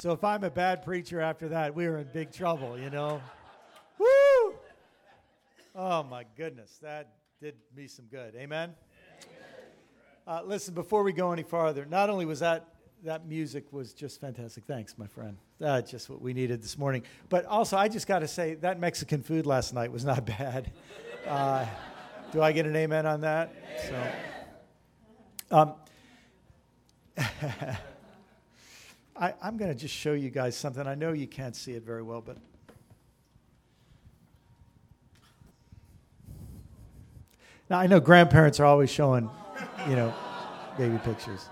So if I'm a bad preacher after that, we are in big trouble, you know? Woo! Oh my goodness, that did me some good. Amen? Uh, listen, before we go any farther, not only was that that music was just fantastic. Thanks, my friend. That's just what we needed this morning. But also, I just got to say that Mexican food last night was not bad. Uh, do I get an amen on that? So, um, I, I'm going to just show you guys something. I know you can't see it very well, but. Now, I know grandparents are always showing, you know, baby pictures.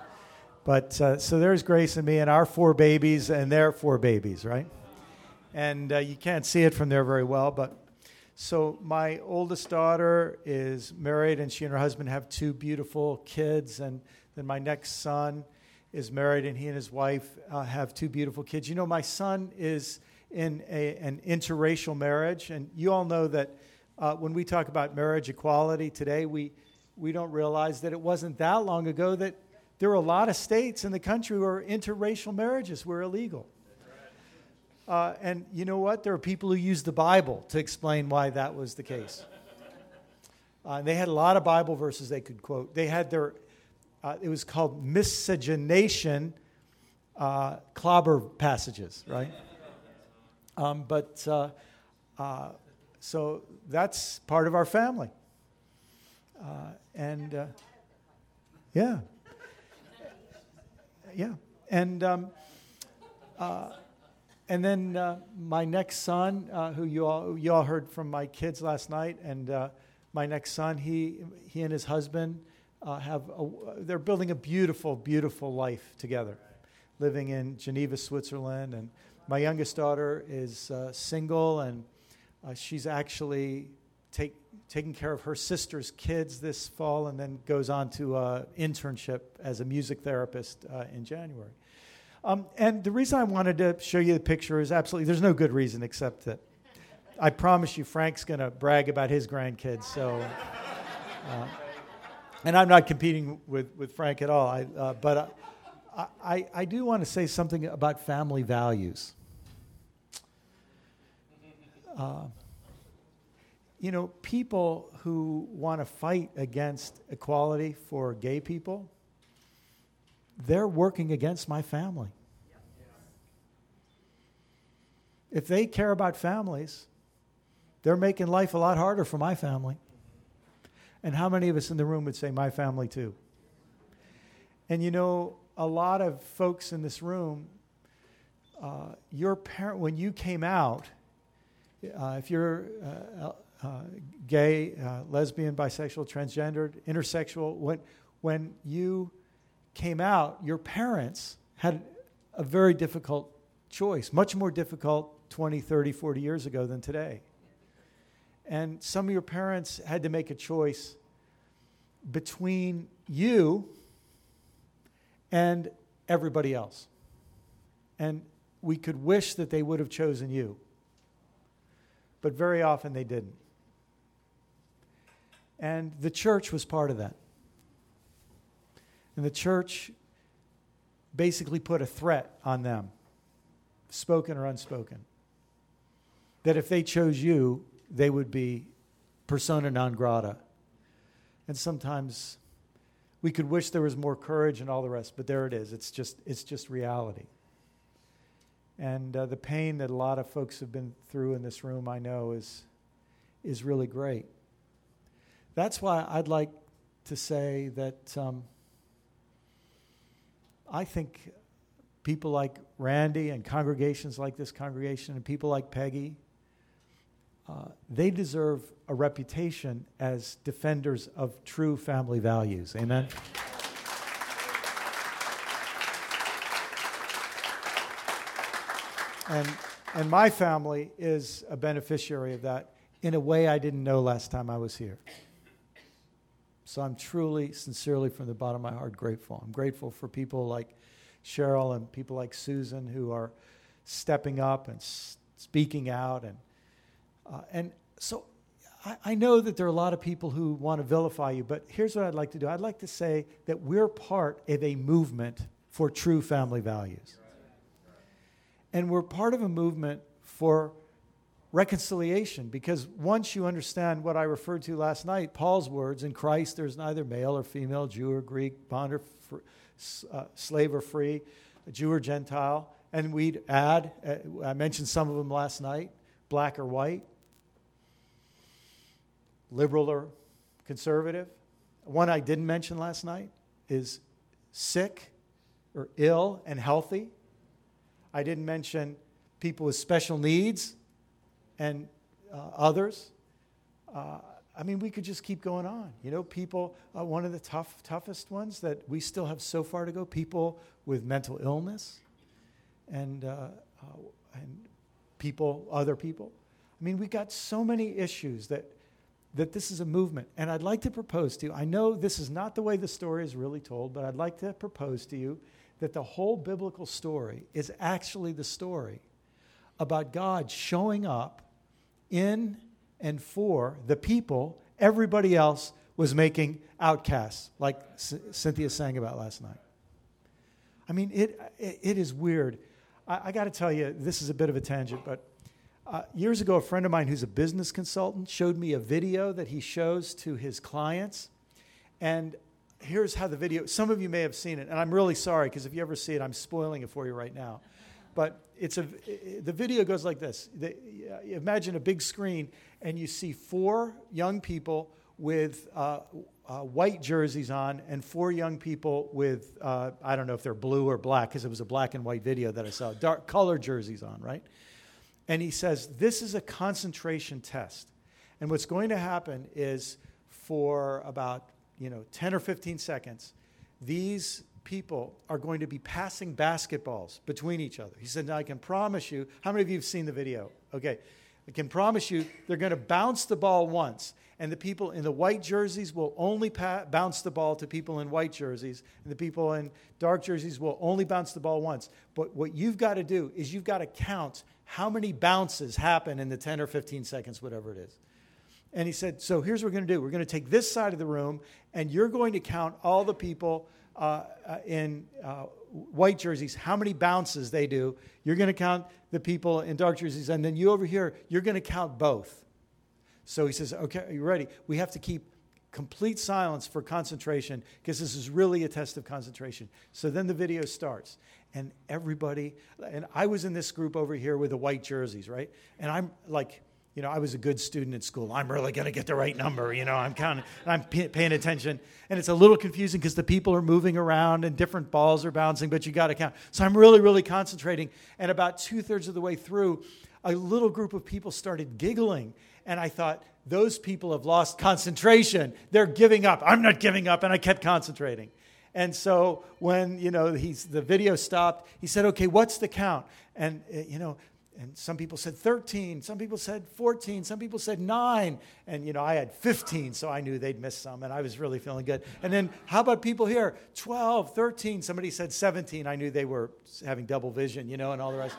But uh, so there's Grace and me and our four babies and their four babies, right? And uh, you can't see it from there very well, but so my oldest daughter is married and she and her husband have two beautiful kids. And then my next son is married and he and his wife uh, have two beautiful kids. You know, my son is in a, an interracial marriage, and you all know that uh, when we talk about marriage equality today, we, we don't realize that it wasn't that long ago that there were a lot of states in the country where interracial marriages were illegal. Uh, and you know what? There are people who use the Bible to explain why that was the case. Uh, they had a lot of Bible verses they could quote. They had their uh, it was called miscegenation uh, clobber passages, right? Um, but uh, uh, so that's part of our family. Uh, and uh, yeah. Yeah. And, um, and then my next son, who you all, you all heard from my kids last night, and my next son, he, he and his husband, uh, have a, they're building a beautiful, beautiful life together, living in Geneva, Switzerland. And my youngest daughter is uh, single, and uh, she's actually take, taking care of her sister's kids this fall, and then goes on to an internship as a music therapist uh, in January. Um, and the reason I wanted to show you the picture is absolutely there's no good reason except that I promise you Frank's going to brag about his grandkids. So. Uh, and I'm not competing with, with Frank at all, I, uh, but I, I, I do want to say something about family values. Uh, you know, people who want to fight against equality for gay people, they're working against my family. If they care about families, they're making life a lot harder for my family. And how many of us in the room would say, My family too? And you know, a lot of folks in this room, uh, your parent, when you came out, uh, if you're uh, uh gay, uh, lesbian, bisexual, transgendered, intersexual, when, when you came out, your parents had a very difficult choice, much more difficult 20, 30, 40 years ago than today. And some of your parents had to make a choice between you and everybody else. And we could wish that they would have chosen you. But very often they didn't. And the church was part of that. And the church basically put a threat on them, spoken or unspoken, that if they chose you, they would be persona non grata. And sometimes we could wish there was more courage and all the rest, but there it is. It's just, it's just reality. And uh, the pain that a lot of folks have been through in this room, I know, is, is really great. That's why I'd like to say that um, I think people like Randy and congregations like this congregation and people like Peggy uh, they deserve a reputation as defenders of true family values. Amen? And, and my family is a beneficiary of that in a way I didn't know last time I was here. So I'm truly, sincerely, from the bottom of my heart, grateful. I'm grateful for people like Cheryl and people like Susan who are stepping up and s- speaking out and uh, and so I, I know that there are a lot of people who want to vilify you, but here's what I'd like to do I'd like to say that we're part of a movement for true family values. And we're part of a movement for reconciliation because once you understand what I referred to last night, Paul's words, in Christ there's neither male or female, Jew or Greek, bond or uh, slave or free, Jew or Gentile. And we'd add, uh, I mentioned some of them last night, black or white, liberal or conservative. One I didn't mention last night is sick or ill and healthy. I didn't mention people with special needs and uh, others. Uh, I mean, we could just keep going on. You know, people, uh, one of the tough, toughest ones that we still have so far to go, people with mental illness and, uh, uh, and people, other people. I mean, we got so many issues that that this is a movement. And I'd like to propose to you, I know this is not the way the story is really told, but I'd like to propose to you that the whole biblical story is actually the story about God showing up in and for the people everybody else was making outcasts, like C- Cynthia sang about last night. I mean, it, it, it is weird. I, I got to tell you, this is a bit of a tangent, but uh, years ago, a friend of mine who's a business consultant showed me a video that he shows to his clients. And here's how the video, some of you may have seen it, and I'm really sorry because if you ever see it, I'm spoiling it for you right now. But it's a, the video goes like this the, uh, Imagine a big screen, and you see four young people with uh, uh, white jerseys on, and four young people with, uh, I don't know if they're blue or black, because it was a black and white video that I saw, dark color jerseys on, right? And he says, This is a concentration test. And what's going to happen is for about you know, 10 or 15 seconds, these people are going to be passing basketballs between each other. He said, I can promise you, how many of you have seen the video? Okay. I can promise you they're going to bounce the ball once, and the people in the white jerseys will only pa- bounce the ball to people in white jerseys, and the people in dark jerseys will only bounce the ball once. But what you've got to do is you've got to count how many bounces happen in the 10 or 15 seconds, whatever it is. And he said, So here's what we're going to do we're going to take this side of the room, and you're going to count all the people uh, uh, in uh, white jerseys, how many bounces they do. You're going to count the people in dark jerseys, and then you over here, you're going to count both. So he says, Okay, are you ready? We have to keep complete silence for concentration because this is really a test of concentration. So then the video starts and everybody, and I was in this group over here with the white jerseys, right? And I'm like, you know, I was a good student at school. I'm really going to get the right number. You know, I'm counting, I'm p- paying attention. And it's a little confusing because the people are moving around and different balls are bouncing, but you got to count. So I'm really, really concentrating. And about two thirds of the way through, a little group of people started giggling. And I thought, those people have lost concentration. They're giving up. I'm not giving up. And I kept concentrating. And so when, you know, he's, the video stopped, he said, okay, what's the count? And, uh, you know, and some people said 13, some people said 14, some people said 9. And, you know, I had 15, so I knew they'd miss some, and I was really feeling good. And then, how about people here? 12, 13, somebody said 17. I knew they were having double vision, you know, and all the rest.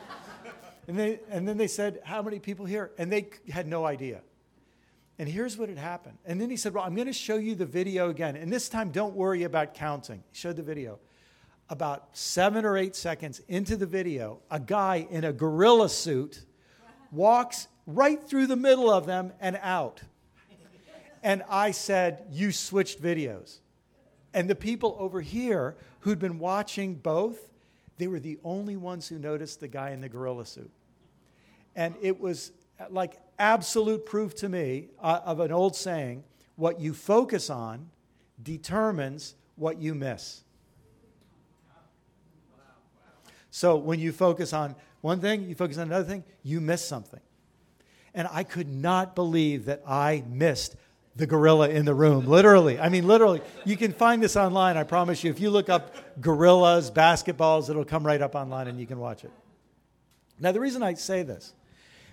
and, they, and then they said, how many people here? And they had no idea. And here's what had happened. And then he said, Well, I'm going to show you the video again. And this time, don't worry about counting. He showed the video. About seven or eight seconds into the video, a guy in a gorilla suit walks right through the middle of them and out. And I said, You switched videos. And the people over here who'd been watching both, they were the only ones who noticed the guy in the gorilla suit. And it was uh, like absolute proof to me uh, of an old saying what you focus on determines what you miss. So when you focus on one thing, you focus on another thing, you miss something. And I could not believe that I missed the gorilla in the room, literally. I mean, literally. You can find this online, I promise you. If you look up gorillas, basketballs, it'll come right up online and you can watch it. Now, the reason I say this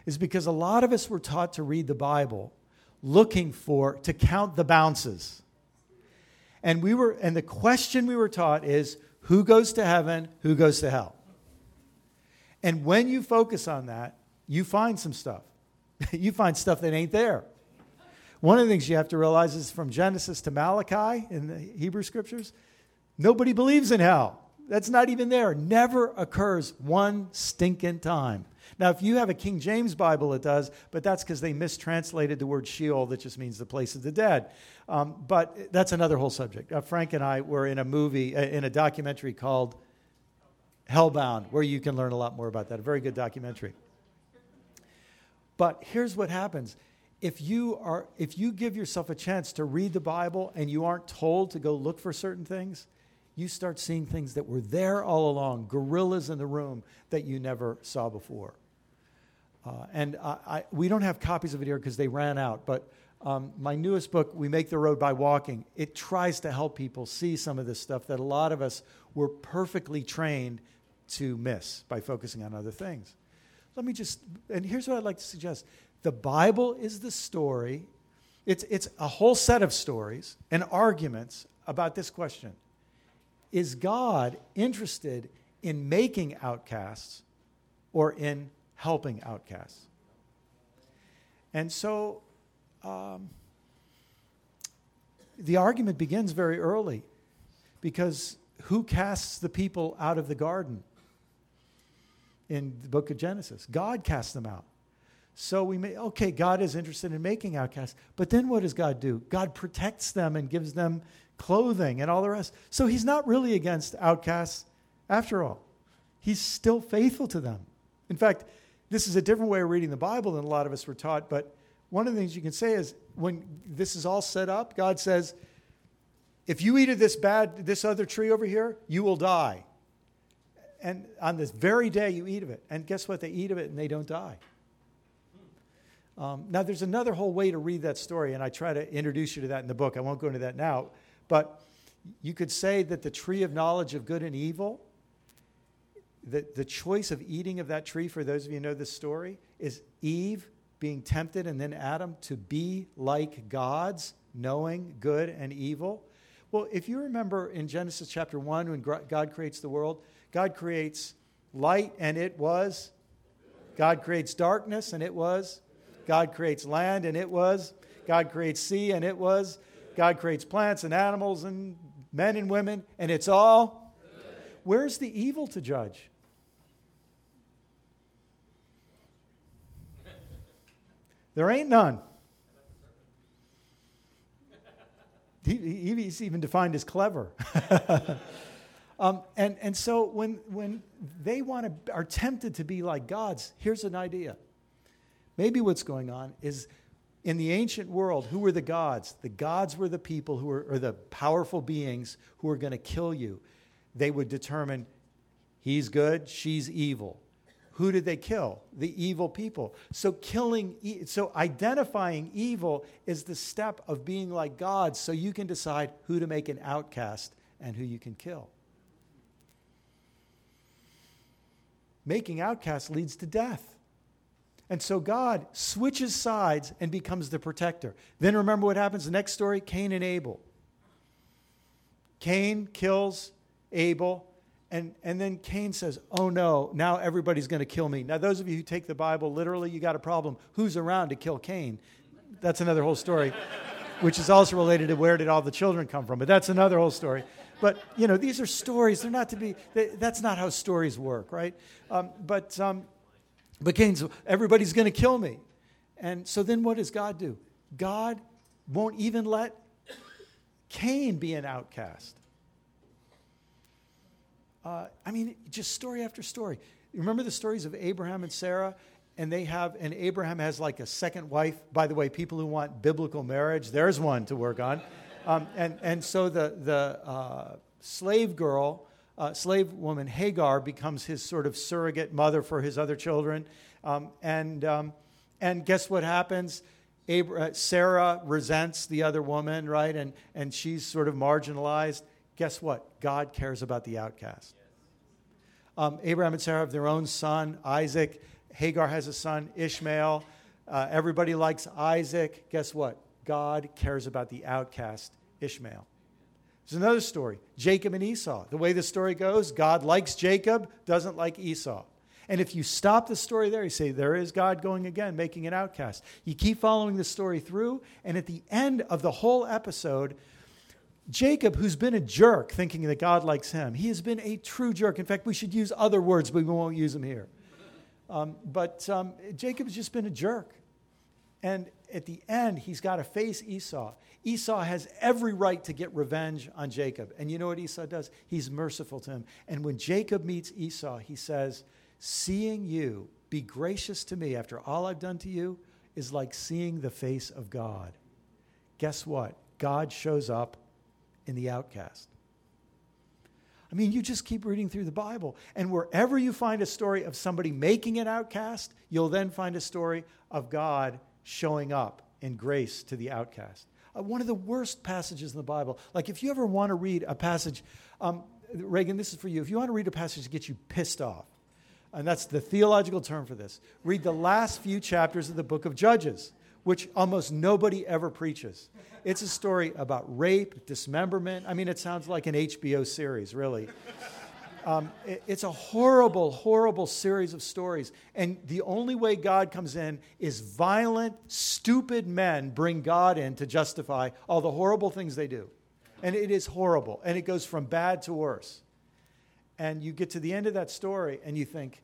is because a lot of us were taught to read the Bible looking for, to count the bounces. And we were, and the question we were taught is who goes to heaven, who goes to hell? And when you focus on that, you find some stuff. you find stuff that ain't there. One of the things you have to realize is from Genesis to Malachi in the Hebrew scriptures, nobody believes in hell. That's not even there. Never occurs one stinking time. Now, if you have a King James Bible, it does, but that's because they mistranslated the word Sheol, that just means the place of the dead. Um, but that's another whole subject. Uh, Frank and I were in a movie, uh, in a documentary called Hellbound, where you can learn a lot more about that. A very good documentary. But here's what happens if you are if you give yourself a chance to read the bible and you aren't told to go look for certain things you start seeing things that were there all along gorillas in the room that you never saw before uh, and I, I, we don't have copies of it here because they ran out but um, my newest book we make the road by walking it tries to help people see some of this stuff that a lot of us were perfectly trained to miss by focusing on other things. Let me just, and here's what I'd like to suggest. The Bible is the story, it's, it's a whole set of stories and arguments about this question. Is God interested in making outcasts or in helping outcasts? And so um, the argument begins very early because who casts the people out of the garden? in the book of Genesis. God cast them out. So we may, okay, God is interested in making outcasts, but then what does God do? God protects them and gives them clothing and all the rest. So he's not really against outcasts after all. He's still faithful to them. In fact, this is a different way of reading the Bible than a lot of us were taught, but one of the things you can say is when this is all set up, God says, if you eat of this bad, this other tree over here, you will die and on this very day you eat of it. And guess what? They eat of it and they don't die. Um, now, there's another whole way to read that story, and I try to introduce you to that in the book. I won't go into that now. But you could say that the tree of knowledge of good and evil, the, the choice of eating of that tree, for those of you know this story, is Eve being tempted and then Adam to be like gods, knowing good and evil. Well, if you remember in Genesis chapter 1, when God creates the world, God creates light, and it was. God creates darkness, and it was. God creates land, and it was. God creates sea, and it was. God creates plants and animals and men and women, and it's all. Where's the evil to judge? There ain't none. He, he's even defined as clever. Um, and, and so when, when they want to, are tempted to be like gods, here's an idea. Maybe what's going on is in the ancient world, who were the gods? The gods were the people who were, or the powerful beings who were going to kill you. They would determine he's good, she's evil. Who did they kill? The evil people. So killing, so identifying evil is the step of being like God, so you can decide who to make an outcast and who you can kill. making outcasts leads to death. And so God switches sides and becomes the protector. Then remember what happens the next story Cain and Abel. Cain kills Abel, and, and then Cain says, Oh no, now everybody's going to kill me. Now, those of you who take the Bible literally, you got a problem. Who's around to kill Cain? That's another whole story, which is also related to where did all the children come from, but that's another whole story. But, you know, these are stories. They're not to be, they, that's not how stories work, right? Um, but, um, but Cain's, everybody's going to kill me. And so then what does God do? God won't even let Cain be an outcast. Uh, I mean, just story after story. Remember the stories of Abraham and Sarah? And they have, and Abraham has like a second wife. By the way, people who want biblical marriage, there's one to work on. Um, and, and so the, the uh, slave girl, uh, slave woman Hagar becomes his sort of surrogate mother for his other children. Um, and, um, and guess what happens? Abra- Sarah resents the other woman, right? And, and she's sort of marginalized. Guess what? God cares about the outcast. Um, Abraham and Sarah have their own son, Isaac. Hagar has a son, Ishmael. Uh, everybody likes Isaac. Guess what? God cares about the outcast, Ishmael. There's another story Jacob and Esau. The way the story goes, God likes Jacob, doesn't like Esau. And if you stop the story there, you say, There is God going again, making an outcast. You keep following the story through, and at the end of the whole episode, Jacob, who's been a jerk thinking that God likes him, he has been a true jerk. In fact, we should use other words, but we won't use them here. Um, but um, Jacob has just been a jerk. And at the end, he's got to face Esau. Esau has every right to get revenge on Jacob. And you know what Esau does? He's merciful to him. And when Jacob meets Esau, he says, Seeing you be gracious to me after all I've done to you is like seeing the face of God. Guess what? God shows up in the outcast. I mean, you just keep reading through the Bible, and wherever you find a story of somebody making an outcast, you'll then find a story of God showing up in grace to the outcast. Uh, one of the worst passages in the Bible. Like, if you ever want to read a passage, um, Reagan, this is for you. If you want to read a passage that gets you pissed off, and that's the theological term for this, read the last few chapters of the book of Judges, which almost nobody ever preaches. It's a story about rape, dismemberment. I mean, it sounds like an HBO series, really. Um, it, it's a horrible, horrible series of stories. And the only way God comes in is violent, stupid men bring God in to justify all the horrible things they do. And it is horrible. And it goes from bad to worse. And you get to the end of that story and you think,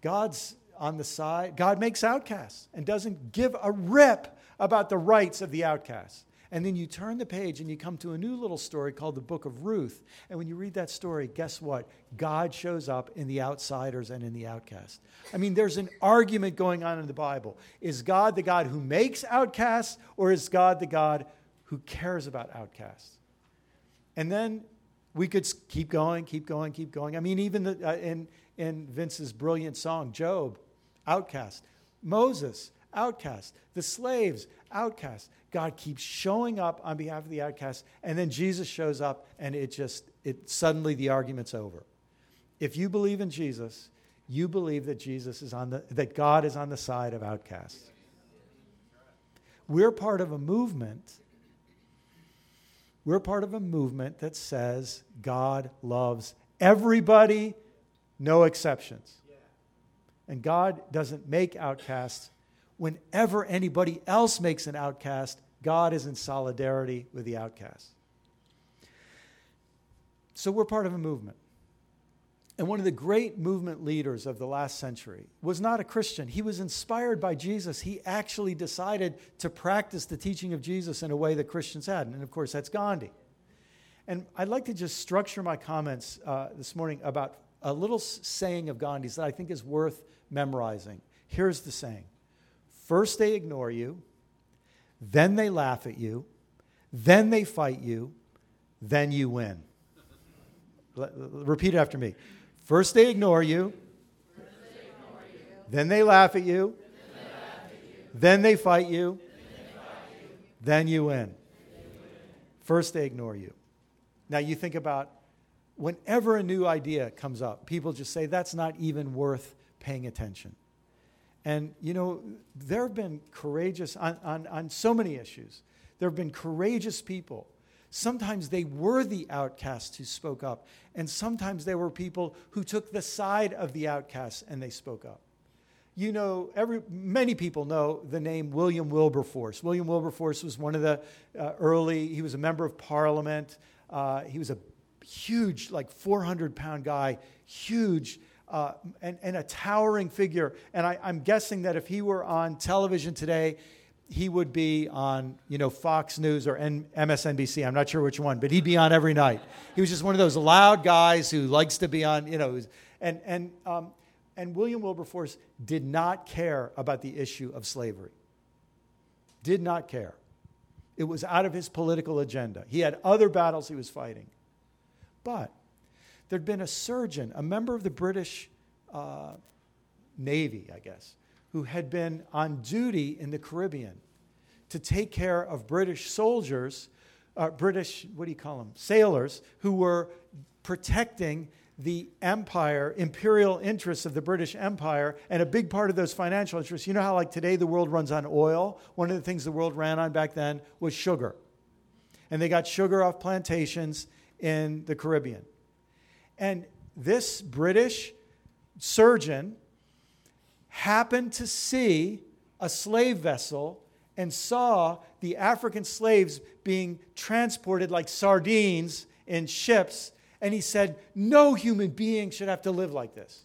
God's on the side. God makes outcasts and doesn't give a rip about the rights of the outcasts. And then you turn the page and you come to a new little story called the book of Ruth. And when you read that story, guess what? God shows up in the outsiders and in the outcast. I mean, there's an argument going on in the Bible. Is God the God who makes outcasts, or is God the God who cares about outcasts? And then we could keep going, keep going, keep going. I mean, even the, uh, in, in Vince's brilliant song, Job, outcast. Moses, outcast. The slaves, outcast. God keeps showing up on behalf of the outcast, and then Jesus shows up, and it just, it suddenly the argument's over. If you believe in Jesus, you believe that Jesus is on the, that God is on the side of outcasts. We're part of a movement. We're part of a movement that says God loves everybody, no exceptions. And God doesn't make outcasts, whenever anybody else makes an outcast, God is in solidarity with the outcast. So we're part of a movement. And one of the great movement leaders of the last century was not a Christian. He was inspired by Jesus. He actually decided to practice the teaching of Jesus in a way that Christians hadn't. And of course, that's Gandhi. And I'd like to just structure my comments uh, this morning about a little saying of Gandhi's that I think is worth memorizing. Here's the saying First, they ignore you, then they laugh at you, then they fight you, then you win. repeat after me. First, they ignore you, then they laugh at you, then they fight you, then you win. First, they ignore you. Now, you think about whenever a new idea comes up, people just say, that's not even worth paying attention. And, you know, there have been courageous, on, on, on so many issues, there have been courageous people. Sometimes they were the outcasts who spoke up, and sometimes there were people who took the side of the outcasts and they spoke up. You know, every, many people know the name William Wilberforce. William Wilberforce was one of the uh, early, he was a member of parliament. Uh, he was a huge, like 400 pound guy, huge uh, and, and, a towering figure. And I, I'm guessing that if he were on television today, he would be on, you know, Fox News or N- MSNBC. I'm not sure which one, but he'd be on every night. He was just one of those loud guys who likes to be on, you know, and and um, and William Wilberforce did not care about the issue of slavery. Did not care. It was out of his political agenda. He had other battles he was fighting. But there'd been a surgeon, a member of the British uh, Navy, I guess, who had been on duty in the Caribbean to take care of British soldiers, uh, British, what do you call them, sailors, who were protecting the empire, imperial interests of the British Empire, and a big part of those financial interests. You know how, like today, the world runs on oil? One of the things the world ran on back then was sugar. And they got sugar off plantations in the Caribbean. And this British surgeon happened to see a slave vessel and saw the African slaves being transported like sardines in ships. And he said, No human being should have to live like this.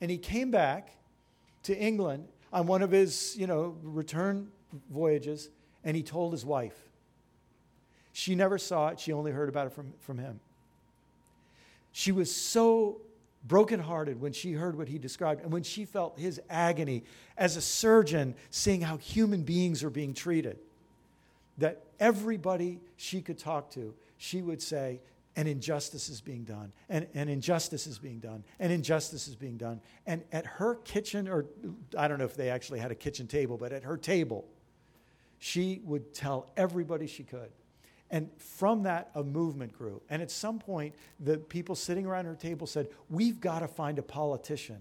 And he came back to England on one of his, you know, return voyages, and he told his wife. She never saw it, she only heard about it from, from him. She was so brokenhearted when she heard what he described and when she felt his agony as a surgeon seeing how human beings are being treated. That everybody she could talk to, she would say, an injustice is being done, and an injustice is being done, and injustice is being done. And at her kitchen, or I don't know if they actually had a kitchen table, but at her table, she would tell everybody she could. And from that, a movement grew. And at some point, the people sitting around her table said, We've got to find a politician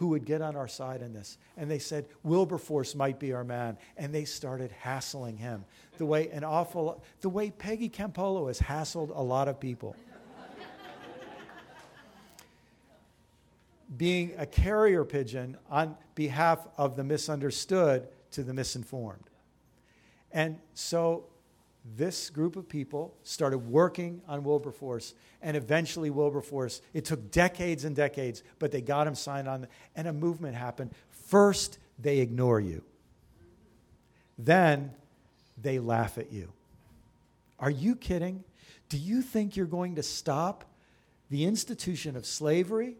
who would get on our side in this. And they said, Wilberforce might be our man. And they started hassling him the way an awful, the way Peggy Campolo has hassled a lot of people. Being a carrier pigeon on behalf of the misunderstood to the misinformed. And so this group of people started working on Wilberforce, and eventually Wilberforce, it took decades and decades, but they got him signed on, and a movement happened. First, they ignore you. Then, they laugh at you. Are you kidding? Do you think you're going to stop the institution of slavery?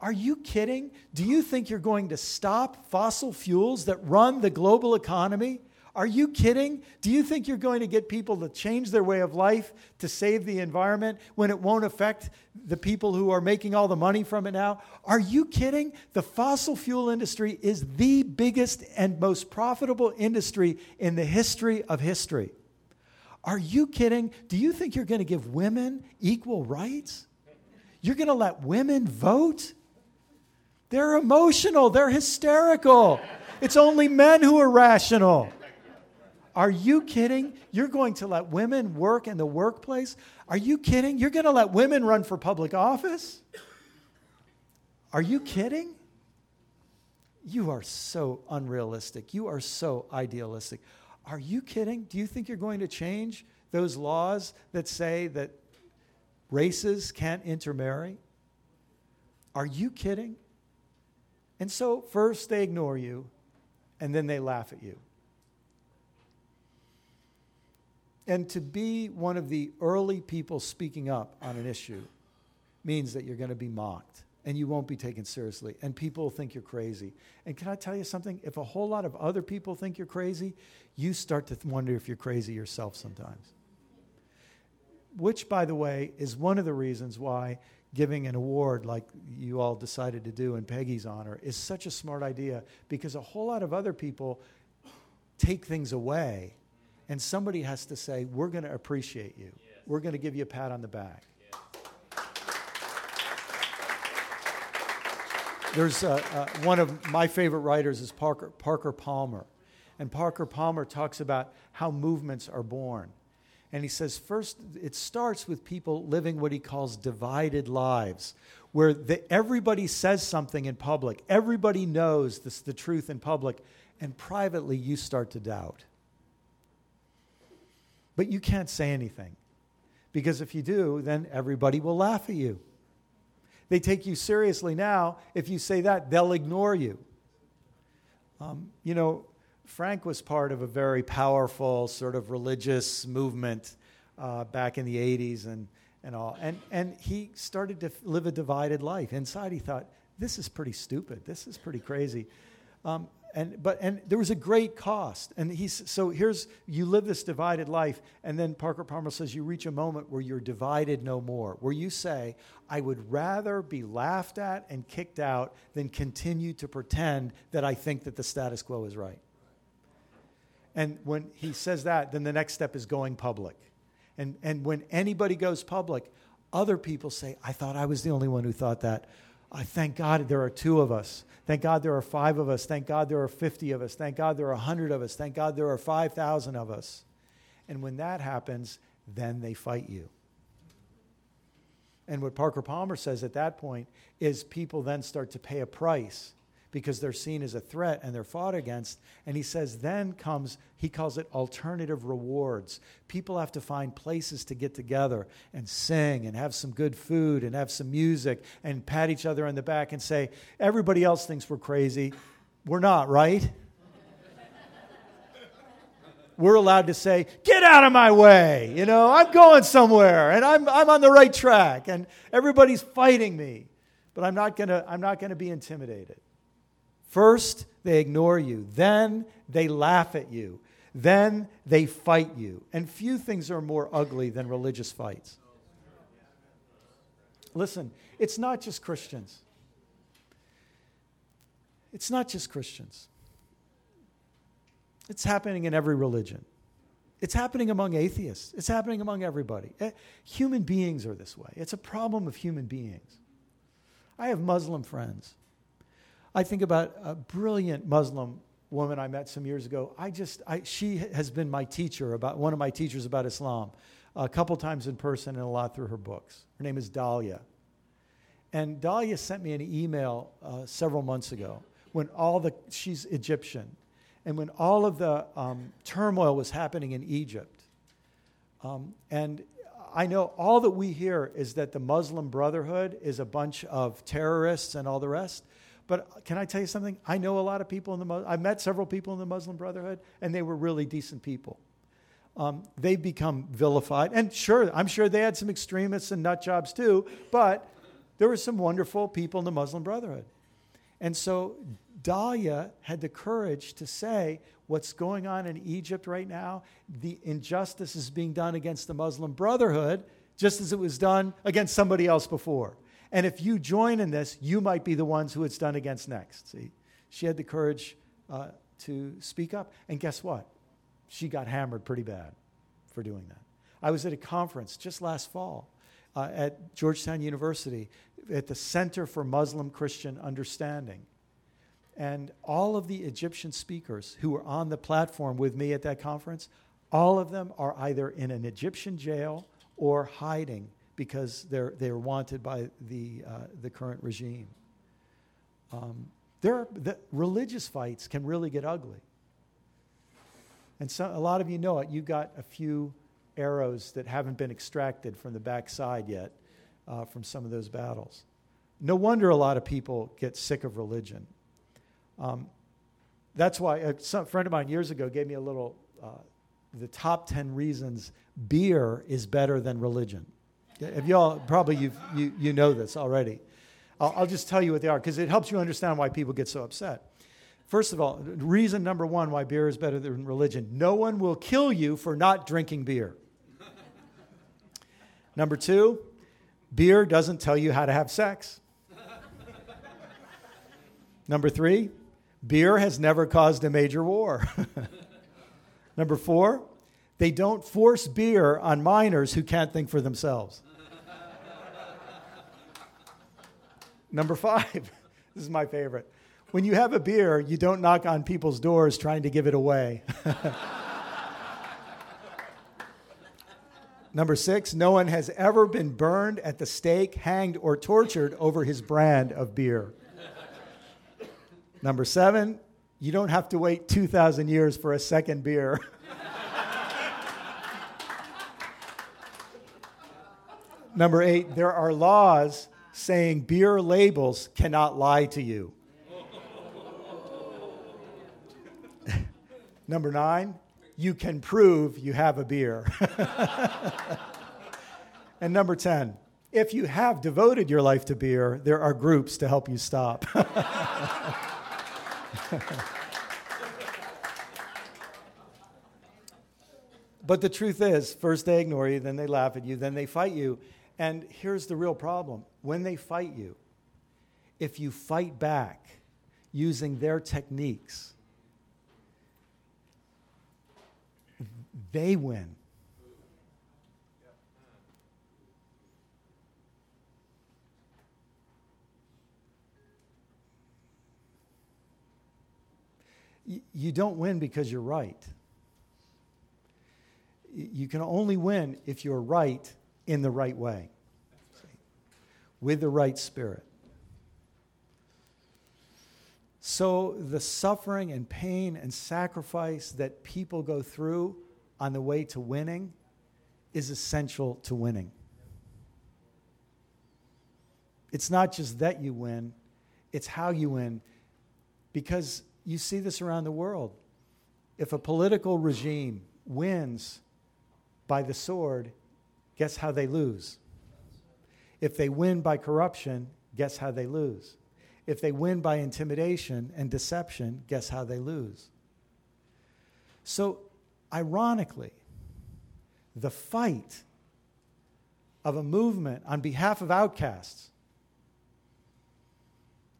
Are you kidding? Do you think you're going to stop fossil fuels that run the global economy? Are you kidding? Do you think you're going to get people to change their way of life to save the environment when it won't affect the people who are making all the money from it now? Are you kidding? The fossil fuel industry is the biggest and most profitable industry in the history of history. Are you kidding? Do you think you're going to give women equal rights? You're going to let women vote? They're emotional, they're hysterical. It's only men who are rational. Are you kidding? You're going to let women work in the workplace? Are you kidding? You're going to let women run for public office? Are you kidding? You are so unrealistic. You are so idealistic. Are you kidding? Do you think you're going to change those laws that say that races can't intermarry? Are you kidding? And so, first they ignore you, and then they laugh at you. And to be one of the early people speaking up on an issue means that you're going to be mocked and you won't be taken seriously. And people will think you're crazy. And can I tell you something? If a whole lot of other people think you're crazy, you start to wonder if you're crazy yourself sometimes. Which, by the way, is one of the reasons why giving an award like you all decided to do in Peggy's honor is such a smart idea because a whole lot of other people take things away and somebody has to say, We're going to appreciate you. Yes. We're going to give you a pat on the back. Yes. There's uh, uh, one of my favorite writers is Parker, Parker Palmer. And Parker Palmer talks about how movements are born. And he says, first, it starts with people living what he calls divided lives, where the, everybody says something in public, everybody knows this, the truth in public, and privately you start to doubt. But you can't say anything. Because if you do, then everybody will laugh at you. They take you seriously now. If you say that, they'll ignore you. Um, you know, Frank was part of a very powerful sort of religious movement uh, back in the 80s and, and all. And, and he started to live a divided life. Inside, he thought, this is pretty stupid. This is pretty crazy. Um, and but and there was a great cost. And he's so here's you live this divided life and then parker palmer says you reach a moment where you're divided no more where you say i would rather be laughed at and kicked out than continue to pretend that i think that the status quo is right and when he says that then the next step is going public. And and when anybody goes public other people say i thought i was the only one who thought that. I thank God there are two of us. Thank God there are five of us. Thank God there are 50 of us. Thank God there are 100 of us. Thank God there are 5,000 of us. And when that happens, then they fight you. And what Parker Palmer says at that point is people then start to pay a price because they're seen as a threat and they're fought against. And he says, then comes, he calls it alternative rewards. People have to find places to get together and sing and have some good food and have some music and pat each other on the back and say, everybody else thinks we're crazy. We're not, right? we're allowed to say, Get out of my way. You know, I'm going somewhere and I'm, I'm on the right track and everybody's fighting me. But I'm not going to I'm not going to be intimidated. First, they ignore you. Then, they laugh at you. Then, they fight you. And few things are more ugly than religious fights. Listen, it's not just Christians. It's not just Christians. It's happening in every religion. It's happening among atheists. It's happening among everybody. Eh, human beings are this way. It's a problem of human beings. I have Muslim friends. I think about a brilliant Muslim woman I met some years ago. I just, I, she has been my teacher about one of my teachers about Islam, a couple times in person and a lot through her books. Her name is Dahlia, and Dahlia sent me an email uh, several months ago when all the she's Egyptian and when all of the um, turmoil was happening in Egypt. Um, and I know all that we hear is that the Muslim Brotherhood is a bunch of terrorists and all the rest. But can I tell you something? I know a lot of people in the I've met several people in the Muslim Brotherhood, and they were really decent people. Um, they've become vilified, and sure, I'm sure they had some extremists and nut jobs too. But there were some wonderful people in the Muslim Brotherhood, and so Dahlia had the courage to say, What's going on in Egypt right now? The injustice is being done against the Muslim Brotherhood, just as it was done against somebody else before. And if you join in this, you might be the ones who it's done against next. See, she had the courage uh, to speak up. And guess what? She got hammered pretty bad for doing that. I was at a conference just last fall uh, at Georgetown University at the Center for Muslim Christian Understanding. And all of the Egyptian speakers who were on the platform with me at that conference, all of them are either in an Egyptian jail or hiding because they're, they're wanted by the, uh, the current regime. Um, there are, the religious fights can really get ugly. And so, a lot of you know it. You got a few arrows that haven't been extracted from the backside yet uh, from some of those battles. No wonder a lot of people get sick of religion. Um, that's why a some, friend of mine years ago gave me a little, uh, the top 10 reasons beer is better than religion. If y'all, probably you you, you know this already. I'll, I'll just tell you what they are because it helps you understand why people get so upset. First of all, reason number one why beer is better than religion no one will kill you for not drinking beer. number two, beer doesn't tell you how to have sex. number three, Beer has never caused a major war. Number four, they don't force beer on minors who can't think for themselves. Number five, this is my favorite. When you have a beer, you don't knock on people's doors trying to give it away. Number six, no one has ever been burned at the stake, hanged, or tortured over his brand of beer. Number seven, you don't have to wait 2,000 years for a second beer. Number eight, there are laws saying beer labels cannot lie to you. Number nine, you can prove you have a beer. and number 10, if you have devoted your life to beer, there are groups to help you stop. but the truth is, first they ignore you, then they laugh at you, then they fight you. And here's the real problem when they fight you, if you fight back using their techniques, they win. you don't win because you're right. You can only win if you're right in the right way, with the right spirit. So, the suffering and pain and sacrifice that people go through on the way to winning is essential to winning. It's not just that you win, it's how you win. Because you see this around the world. If a political regime wins by the sword, guess how they lose? If they win by corruption, guess how they lose? If they win by intimidation and deception, guess how they lose? So, ironically, the fight of a movement on behalf of outcasts,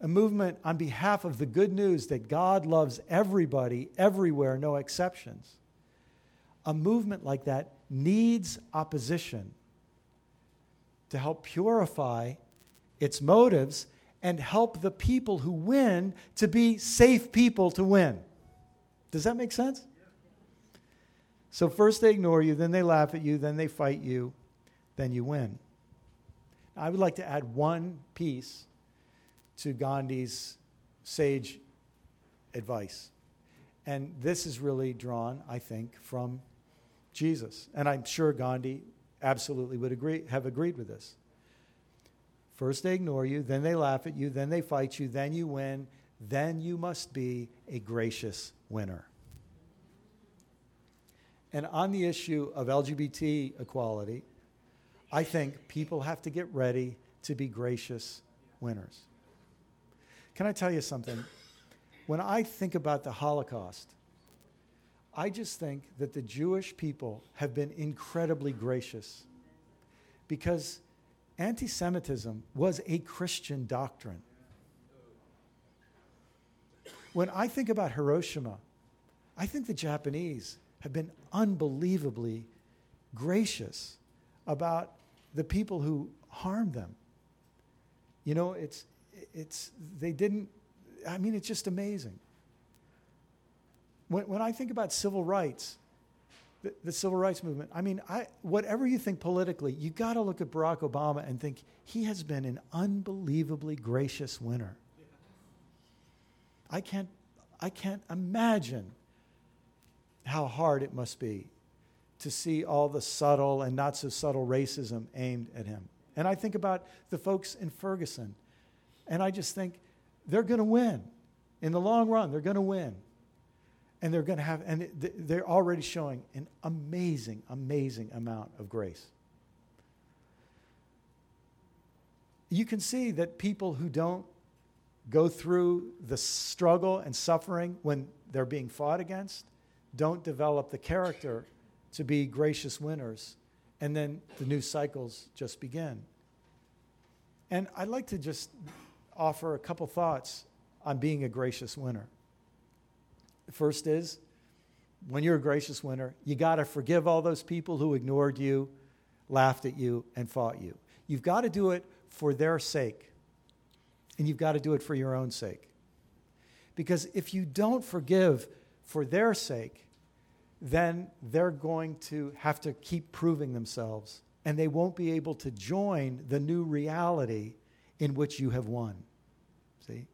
a movement on behalf of the good news that God loves everybody, everywhere, no exceptions. A movement like that needs opposition to help purify its motives and help the people who win to be safe people to win. Does that make sense? So, first they ignore you, then they laugh at you, then they fight you, then you win. I would like to add one piece to Gandhi's sage advice. And this is really drawn, I think, from Jesus. And I'm sure Gandhi absolutely would agree, have agreed with this. First, they ignore you, then they laugh at you, then they fight you, then you win, then you must be a gracious winner. And on the issue of LGBT equality, I think people have to get ready to be gracious winners. Can I tell you something? When I think about the Holocaust, I just think that the Jewish people have been incredibly gracious because anti Semitism was a Christian doctrine. When I think about Hiroshima, I think the Japanese have been unbelievably gracious about the people who harmed them. You know, it's, it's, they didn't, I mean, it's just amazing. When, when I think about civil rights, the, the civil rights movement, I mean, I, whatever you think politically, you got to look at Barack Obama and think he has been an unbelievably gracious winner. I can't, I can't imagine how hard it must be to see all the subtle and not so subtle racism aimed at him. And I think about the folks in Ferguson, and I just think they're going to win. In the long run, they're going to win and they're going to have and they're already showing an amazing amazing amount of grace. You can see that people who don't go through the struggle and suffering when they're being fought against don't develop the character to be gracious winners and then the new cycles just begin. And i'd like to just offer a couple thoughts on being a gracious winner First is, when you're a gracious winner, you got to forgive all those people who ignored you, laughed at you, and fought you. You've got to do it for their sake, and you've got to do it for your own sake. Because if you don't forgive for their sake, then they're going to have to keep proving themselves, and they won't be able to join the new reality in which you have won. See?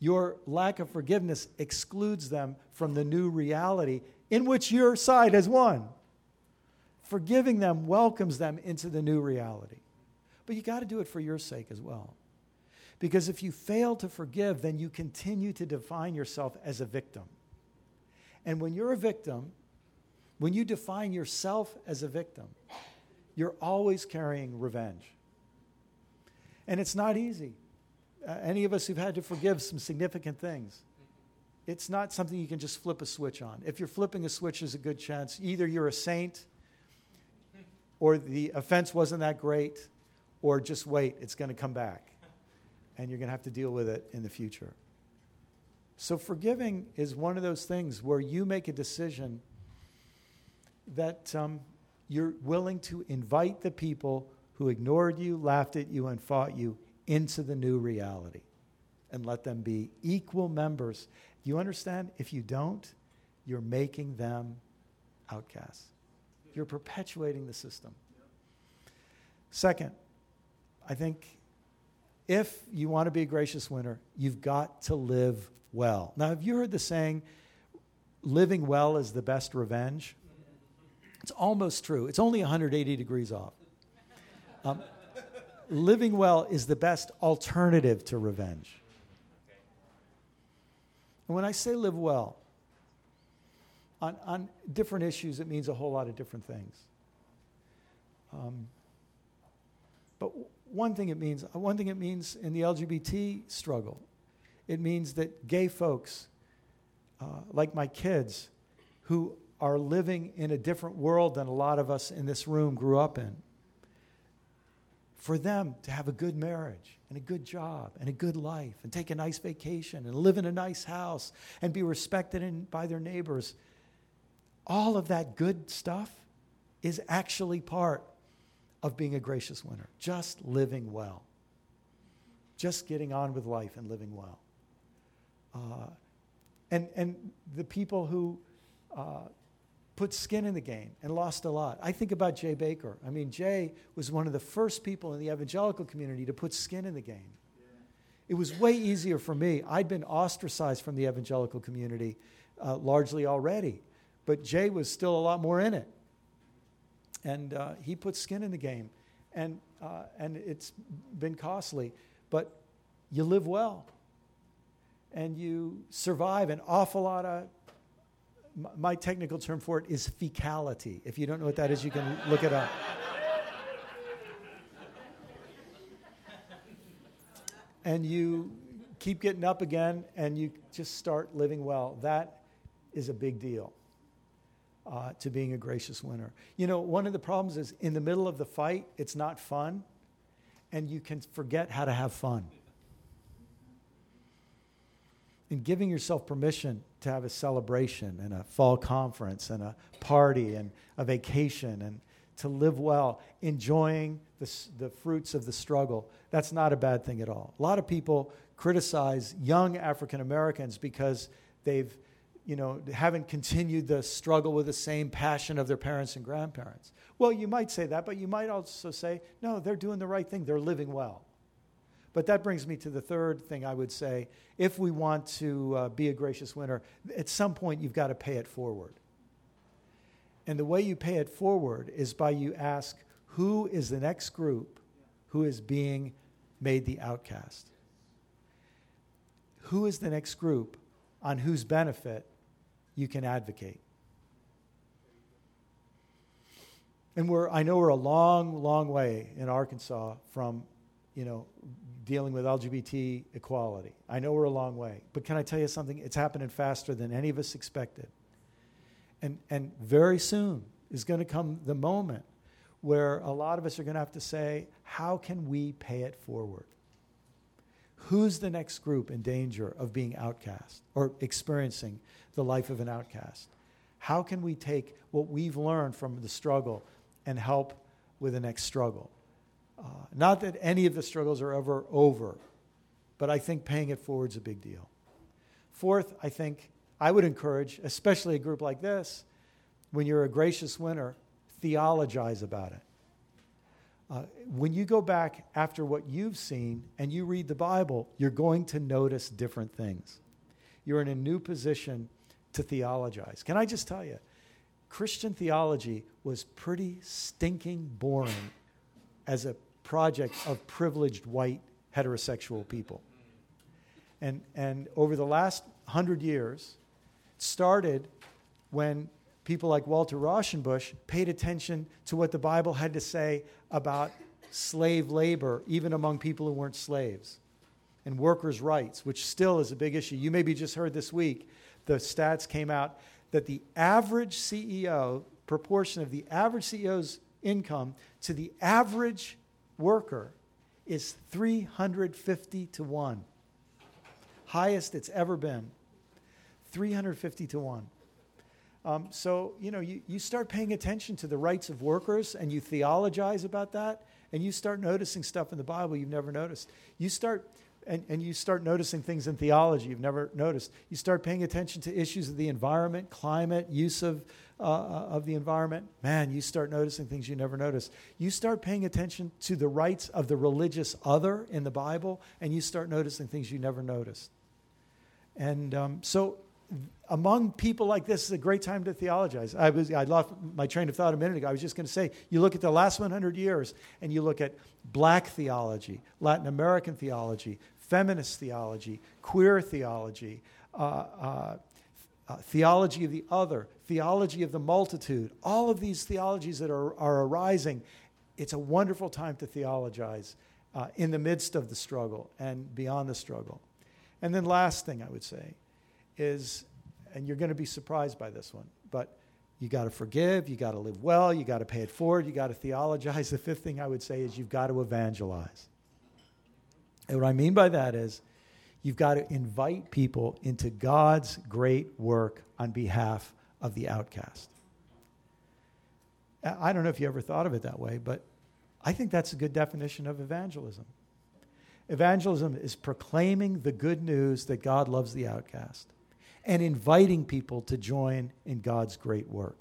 Your lack of forgiveness excludes them from the new reality in which your side has won. Forgiving them welcomes them into the new reality. But you got to do it for your sake as well. Because if you fail to forgive, then you continue to define yourself as a victim. And when you're a victim, when you define yourself as a victim, you're always carrying revenge. And it's not easy uh, any of us who've had to forgive some significant things, it's not something you can just flip a switch on. If you're flipping a switch, there's a good chance either you're a saint or the offense wasn't that great, or just wait, it's going to come back. And you're going to have to deal with it in the future. So, forgiving is one of those things where you make a decision that um, you're willing to invite the people who ignored you, laughed at you, and fought you into the new reality and let them be equal members. You understand? If you don't, you're making them outcasts. You're perpetuating the system. Second, I think if you want to be a gracious winner, you've got to live well. Now, have you heard the saying, living well is the best revenge? It's almost true. It's only 180 degrees off. Um, living well is the best alternative to revenge. And when I say live well, on, on different issues, it means a whole lot of different things. Um, but one thing it means, one thing it means in the LGBT struggle, it means that gay folks, uh, like my kids, who are living in a different world than a lot of us in this room grew up in, for them to have a good marriage and a good job and a good life and take a nice vacation and live in a nice house and be respected in, by their neighbors, all of that good stuff is actually part of being a gracious winner. Just living well. Just getting on with life and living well. Uh, and, and the people who uh, put skin in the game and lost a lot. I think about Jay Bakker. I mean, Jay was one of the first people in the evangelical community to put skin in the game. It was way easier for me. I'd been ostracized from the evangelical community uh, largely already, but Jay was still a lot more in it and uh, he put skin in the game, and uh, and it's been costly, but you live well, and you survive an awful lot of. My technical term for it is fecality. If you don't know what that is, you can look it up. and you keep getting up again and you just start living well. That is a big deal uh, to being a gracious winner. You know, one of the problems is in the middle of the fight, it's not fun, and you can forget how to have fun. And giving yourself permission to have a celebration and a fall conference and a party and a vacation and to live well, enjoying the, the fruits of the struggle, that's not a bad thing at all. A lot of people criticize young African Americans because they've you know, haven't continued the struggle with the same passion of their parents and grandparents. Well, you might say that, but you might also say, no, they're doing the right thing. They're living well. But that brings me to the third thing I would say. If we want to uh, be a gracious winner, at some point you've got to pay it forward. And the way you pay it forward is by you ask, who is the next group who is being made the outcast? Who is the next group on whose benefit you can advocate. And we're, I know we're a long, long way in Arkansas from, you know, dealing with LGBT equality. I know we're a long way. But can I tell you something? It's happening faster than any of us expected. And, and very soon is going to come the moment where a lot of us are going to have to say, how can we pay it forward? Who's the next group in danger of being outcast or experiencing the life of an outcast? How can we take what we've learned from the struggle and help with the next struggle? Uh, not that any of the struggles are ever over, but I think paying it forward is a big deal. Fourth, I think I would encourage, especially a group like this, when you're a gracious winner, theologize about it. Uh, when you go back after what you've seen and you read the Bible, you're going to notice different things. You're in a new position to theologize. Can I just tell you, Christian theology was pretty stinking boring as a project of privileged white heterosexual people. And, and over the last hundred years, it started when people like Walter Rauschenbusch paid attention to what the Bible had to say about slave labor, even among people who weren't slaves, and workers' rights, which still is a big issue. You maybe just heard this week the stats came out that the average CEO, proportion of the average CEO's income to the average worker is 350 to 1. Highest it's ever been. 350 to 1. Um, so, you know, you, you start paying attention to the rights of workers and you theologize about that, and you start noticing stuff in the Bible you've never noticed. You start and, and you start noticing things in theology you've never noticed. You start paying attention to issues of the environment, climate, use of, uh, uh, of the environment. Man, you start noticing things you never noticed. You start paying attention to the rights of the religious other in the Bible, and you start noticing things you never noticed. And um, so, among people like this, is a great time to theologize. I, was, I lost my train of thought a minute ago. I was just going to say, you look at the last 100 years, and you look at black theology, Latin American theology, feminist theology, queer theology, uh, uh, uh, theology of the other, theology of the multitude, all of these theologies that are, are arising. It's a wonderful time to theologize uh, in the midst of the struggle and beyond the struggle. And then, last thing I would say is, and you're going to be surprised by this one, but you got to forgive, you got to live well, you got to pay it forward, you got to theologize. The fifth thing I would say is you've got to evangelize. And what I mean by that is you've got to invite people into God's great work on behalf of the outcast. I don't know if you ever thought of it that way, but I think that's a good definition of evangelism. Evangelism is proclaiming the good news that God loves the outcast and inviting people to join in God's great work,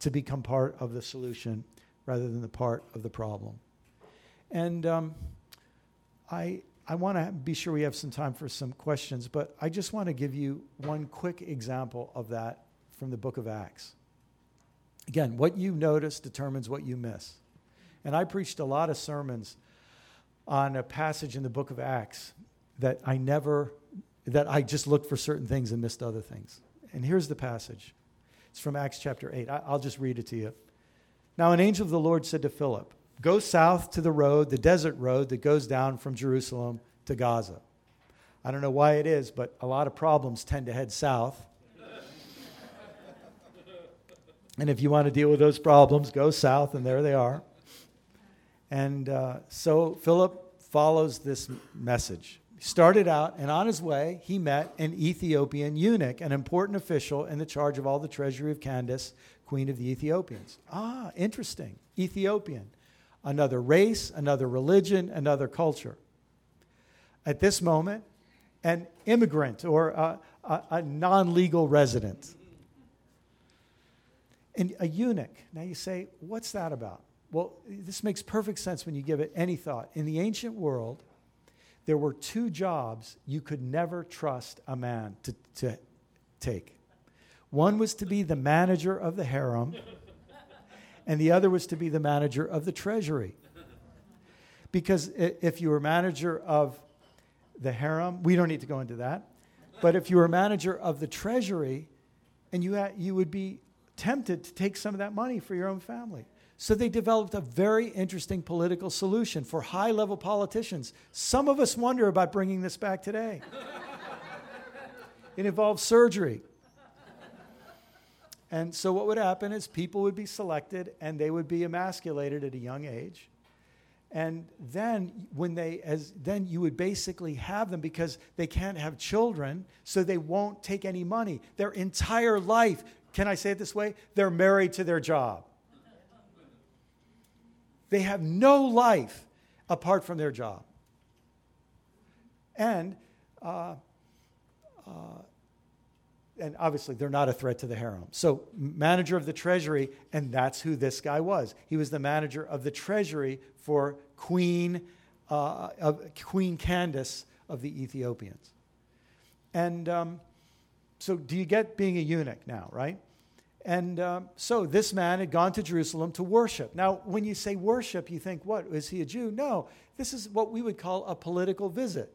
to become part of the solution rather than the part of the problem. And um, I, I want to be sure we have some time for some questions, but I just want to give you one quick example of that from the book of Acts. Again, what you notice determines what you miss. And I preached a lot of sermons on a passage in the book of Acts that I never, that I just looked for certain things and missed other things. And here's the passage it's from Acts chapter 8. I'll just read it to you. Now, an angel of the Lord said to Philip, Go south to the road, the desert road that goes down from Jerusalem to Gaza. I don't know why it is, but a lot of problems tend to head south. and if you want to deal with those problems, go south, and there they are. And uh, so Philip follows this message. Started out, and on his way, he met an Ethiopian eunuch, an important official in the charge of all the treasury of Candace, queen of the Ethiopians. Ah, interesting. Ethiopian another race, another religion, another culture. At this moment, an immigrant or a, a, a non legal resident. And a eunuch. Now you say, what's that about? Well, this makes perfect sense when you give it any thought. In the ancient world, there were two jobs you could never trust a man to, to take. One was to be the manager of the harem, and the other was to be the manager of the treasury. Because if you were manager of the harem, we don't need to go into that, but if you were manager of the treasury, and you, had, you would be tempted to take some of that money for your own family. So they developed a very interesting political solution for high level politicians. Some of us wonder about bringing this back today. it involves surgery. And so what would happen is people would be selected and they would be emasculated at a young age. And then when they as then you would basically have them because they can't have children, so they won't take any money. Their entire life, can I say it this way? They're married to their job. They have no life apart from their job. And uh, uh, and obviously they're not a threat to the harem. So, manager of the treasury, and that's who this guy was. He was the manager of the treasury for Queen, uh, Queen Candace of the Ethiopians. And um, so, do you get being a eunuch now, right? And um, so this man had gone to Jerusalem to worship. Now, when you say worship, you think, what? Is he a Jew? No, this is what we would call a political visit.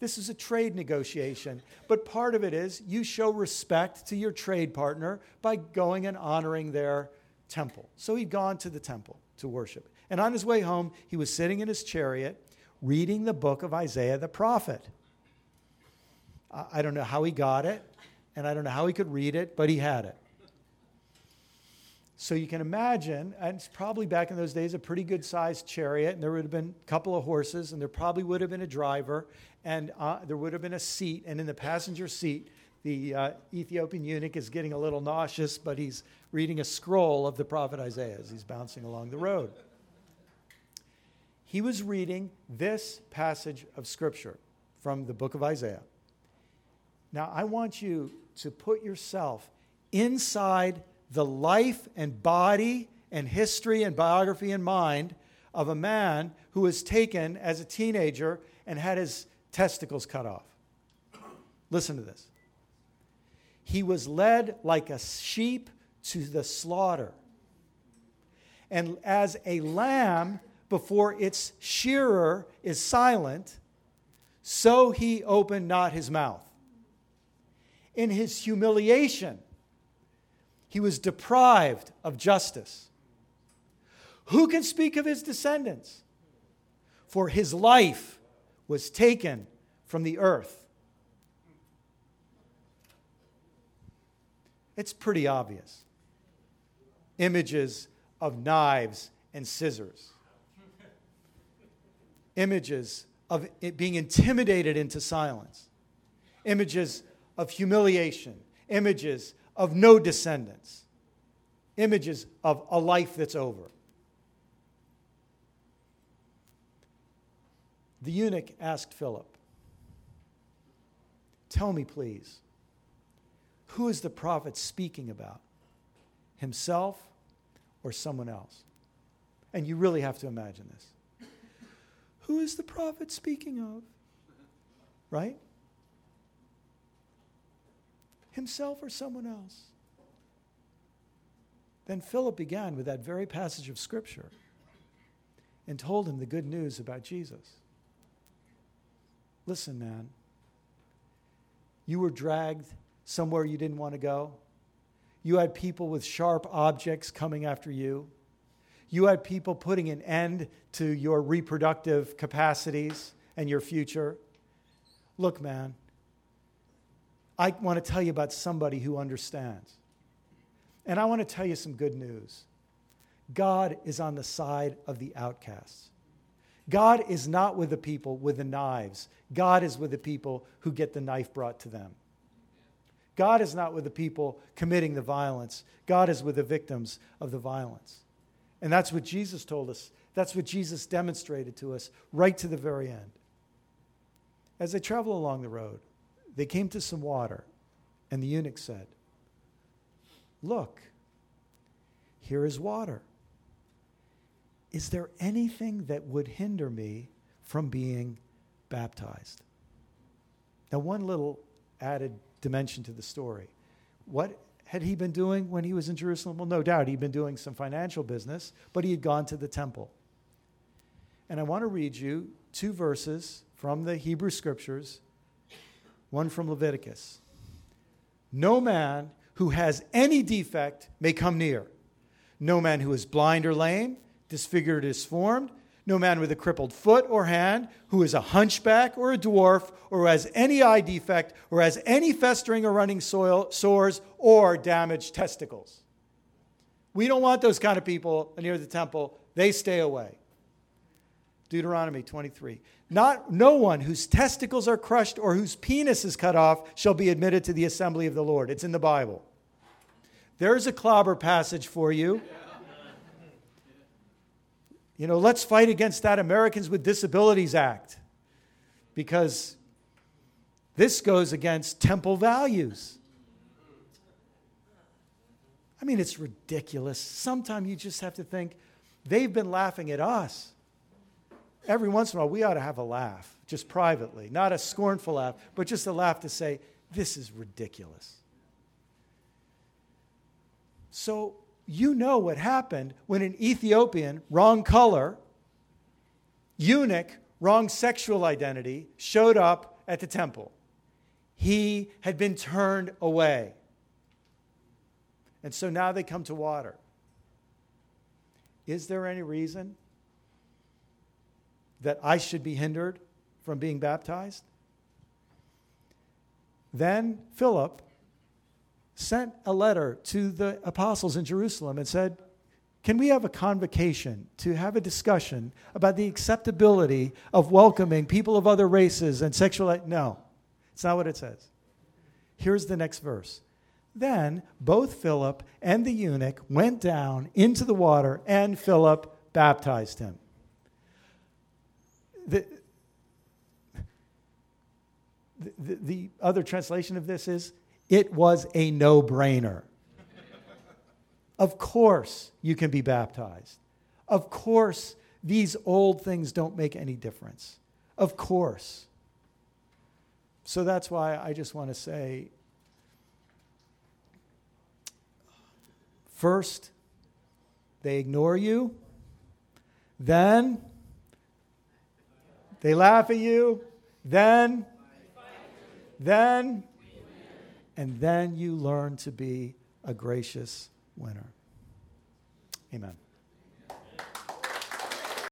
This is a trade negotiation. But part of it is you show respect to your trade partner by going and honoring their temple. So he'd gone to the temple to worship. And on his way home, he was sitting in his chariot reading the book of Isaiah the prophet. I don't know how he got it, and I don't know how he could read it, but he had it. So you can imagine, and it's probably back in those days a pretty good sized chariot, and there would have been a couple of horses, and there probably would have been a driver, and uh, there would have been a seat. And in the passenger seat, the uh, Ethiopian eunuch is getting a little nauseous, but he's reading a scroll of the prophet Isaiah as he's bouncing along the road. He was reading this passage of Scripture. from the book of Isaiah. Now, I want you to put yourself inside the life and body and history and biography and mind of a man who was taken as a teenager and had his testicles cut off. Listen to this. He was led like a sheep to the slaughter. And as a lamb before its shearer is silent, so he opened not his mouth. In his humiliation, he was deprived of justice. Who can speak of his descendants? For his life was taken from the earth. It's pretty obvious. Images of knives and scissors, images of being intimidated into silence, images of humiliation, images of no descendants, images of a life that's over. The eunuch asked Philip, Tell me, please, who is the prophet speaking about? Himself or someone else? And you really have to imagine this. Who is the prophet speaking of? Right? Himself or someone else? Then Philip began with that very passage of Scripture and told him the good news about Jesus. Listen, man. You were dragged somewhere you didn't want to go. You had people with sharp objects coming after you. You had people putting an end to your reproductive capacities and your future. Look, man, I want to tell you about somebody who understands. And I want to tell you some good news. God is on the side of the outcasts. God is not with the people with the knives. God is with the people who get the knife brought to them. God is not with the people committing the violence. God is with the victims of the violence. And that's what Jesus told us. That's what Jesus demonstrated to us right to the very end. As they travel along the road, they came to some water, and the eunuch said, Look, here is water. Is there anything that would hinder me from being baptized? Now, one little added dimension to the story. What had he been doing when he was in Jerusalem? Well, no doubt he'd been doing some financial business, but he had gone to the temple. And I want to read you two verses from the Hebrew scriptures, one from Leviticus. No man who has any defect may come near. No man who is blind or lame disfigured or disformed, no man with a crippled foot or hand, who is a hunchback or a dwarf, or has any eye defect, or has any festering or running soil, sores, or damaged testicles. We don't want those kind of people near the temple. They stay away. Deuteronomy 23. Not, no one whose testicles are crushed or whose penis is cut off shall be admitted to the assembly of the Lord. It's in the Bible. There's a clobber passage for you. You know, let's fight against that Americans with Disabilities Act because this goes against temple values. I mean, it's ridiculous. Sometimes you just have to think they've been laughing at us. Every once in a while, we ought to have a laugh, just privately, not a scornful laugh, but just a laugh to say, this is ridiculous. So, you know what happened when an Ethiopian, wrong color, eunuch, wrong sexual identity, showed up at the temple. He had been turned away. And so now they come to water. Is there any reason that I should be hindered from being baptized? Then Philip sent a letter to the apostles in Jerusalem and said, Can we have a convocation to have a discussion about the acceptability of welcoming people of other races and sexual? No, it's not what it says. Here's the next verse. Then both Philip and the eunuch went down into the water, and Philip baptized him. The, the, the other translation of this is it was a no brainer. of course, you can be baptized. Of course, these old things don't make any difference. Of course. So that's why I just want to say first, they ignore you, then, they laugh at you, then, then, and then you learn to be a gracious winner. Amen.